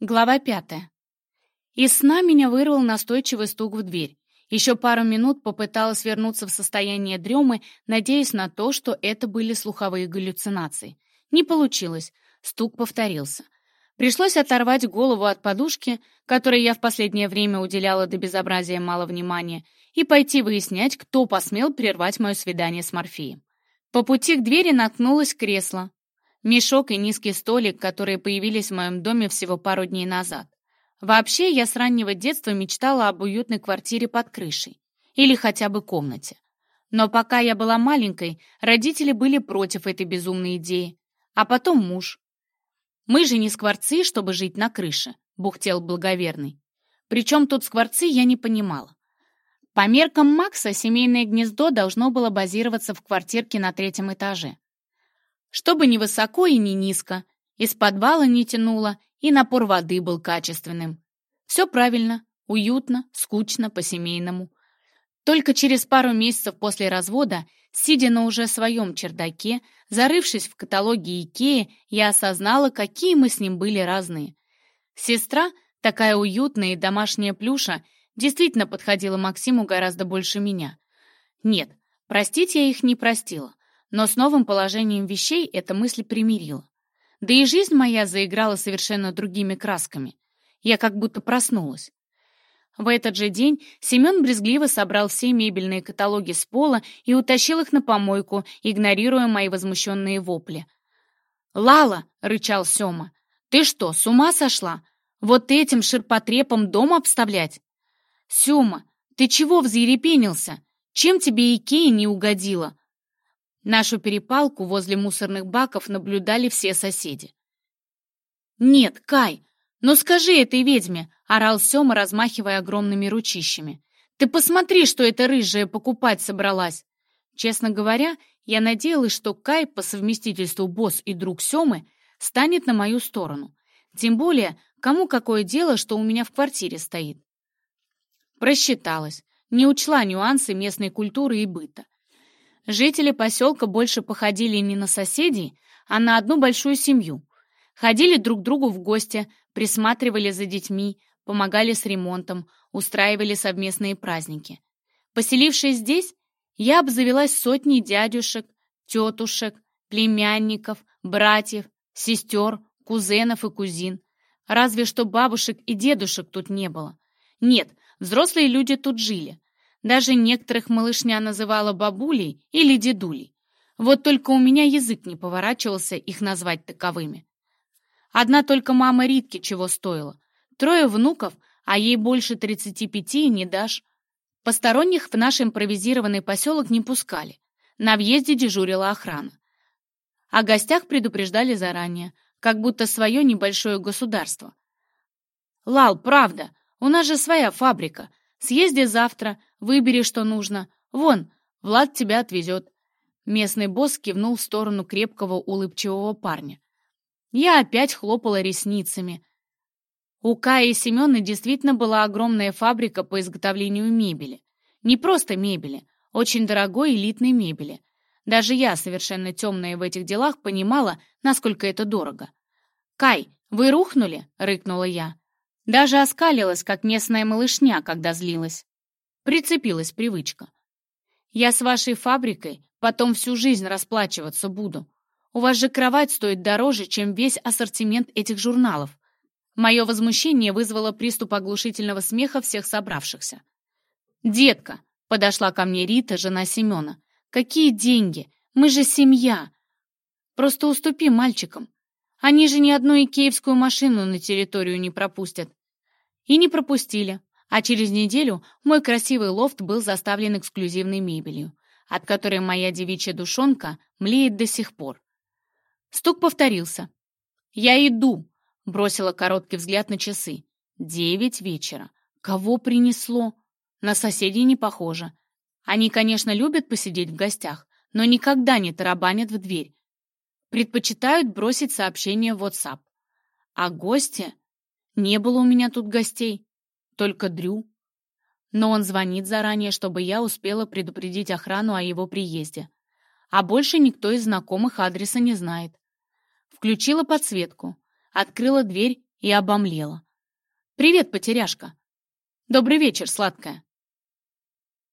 Глава пятая. Из сна меня вырвал настойчивый стук в дверь. Еще пару минут попыталась вернуться в состояние дремы, надеясь на то, что это были слуховые галлюцинации. Не получилось. Стук повторился. Пришлось оторвать голову от подушки, которой я в последнее время уделяла до безобразия мало внимания, и пойти выяснять, кто посмел прервать мое свидание с Морфеем. По пути к двери наткнулось кресло, мешок и низкий столик, которые появились в моем доме всего пару дней назад. Вообще, я с раннего детства мечтала об уютной квартире под крышей или хотя бы комнате. Но пока я была маленькой, родители были против этой безумной идеи, а потом муж. «Мы же не скворцы, чтобы жить на крыше», — бухтел благоверный. Причем тут скворцы я не понимала. По меркам Макса, семейное гнездо должно было базироваться в квартирке на третьем этаже чтобы ни высоко и ни низко, из подвала не тянуло, и напор воды был качественным. Все правильно, уютно, скучно, по-семейному. Только через пару месяцев после развода, сидя на уже своем чердаке, зарывшись в каталоге Икеи, я осознала, какие мы с ним были разные. Сестра, такая уютная и домашняя плюша, действительно подходила Максиму гораздо больше меня. Нет, простить я их не простила. Но с новым положением вещей эта мысль примирила. Да и жизнь моя заиграла совершенно другими красками. Я как будто проснулась. В этот же день Семен брезгливо собрал все мебельные каталоги с пола и утащил их на помойку, игнорируя мои возмущенные вопли. «Лала!» — рычал Сема. «Ты что, с ума сошла? Вот этим ширпотребом дом обставлять?» «Сема, ты чего взъерепенился? Чем тебе Икея не угодила? Нашу перепалку возле мусорных баков наблюдали все соседи. «Нет, Кай, ну скажи этой ведьме!» — орал Сёма, размахивая огромными ручищами. «Ты посмотри, что эта рыжая покупать собралась!» Честно говоря, я надеялась, что Кай, по совместительству босс и друг Сёмы, станет на мою сторону. Тем более, кому какое дело, что у меня в квартире стоит. Просчиталась, не учла нюансы местной культуры и быта. Жители поселка больше походили не на соседей, а на одну большую семью. Ходили друг к другу в гости, присматривали за детьми, помогали с ремонтом, устраивали совместные праздники. Поселившись здесь, я обзавелась сотней дядюшек, тетушек, племянников, братьев, сестер, кузенов и кузин. Разве что бабушек и дедушек тут не было. Нет, взрослые люди тут жили, даже некоторых малышня называла бабулей или дедулей. Вот только у меня язык не поворачивался их назвать таковыми. Одна только мама Ритки чего стоила. Трое внуков, а ей больше 35 не дашь. Посторонних в наш импровизированный поселок не пускали. На въезде дежурила охрана. О гостях предупреждали заранее, как будто свое небольшое государство. «Лал, правда, у нас же своя фабрика. Съезди завтра, Выбери, что нужно. Вон, Влад тебя отвезет». Местный босс кивнул в сторону крепкого улыбчивого парня. Я опять хлопала ресницами. У Каи и действительно была огромная фабрика по изготовлению мебели. Не просто мебели, очень дорогой элитной мебели. Даже я, совершенно темная в этих делах, понимала, насколько это дорого. «Кай, вы рухнули?» — рыкнула я. Даже оскалилась, как местная малышня, когда злилась. Прицепилась привычка. Я с вашей фабрикой потом всю жизнь расплачиваться буду. У вас же кровать стоит дороже, чем весь ассортимент этих журналов. Мое возмущение вызвало приступ оглушительного смеха всех собравшихся. «Детка!» — подошла ко мне Рита, жена Семена. «Какие деньги? Мы же семья! Просто уступи мальчикам. Они же ни одну икеевскую машину на территорию не пропустят». И не пропустили а через неделю мой красивый лофт был заставлен эксклюзивной мебелью, от которой моя девичья душонка млеет до сих пор. Стук повторился. «Я иду!» — бросила короткий взгляд на часы. «Девять вечера. Кого принесло?» На соседей не похоже. Они, конечно, любят посидеть в гостях, но никогда не тарабанят в дверь. Предпочитают бросить сообщение в WhatsApp. А гости? Не было у меня тут гостей. Только Дрю. Но он звонит заранее, чтобы я успела предупредить охрану о его приезде. А больше никто из знакомых адреса не знает. Включила подсветку, открыла дверь и обомлела. «Привет, потеряшка!» «Добрый вечер, сладкая!»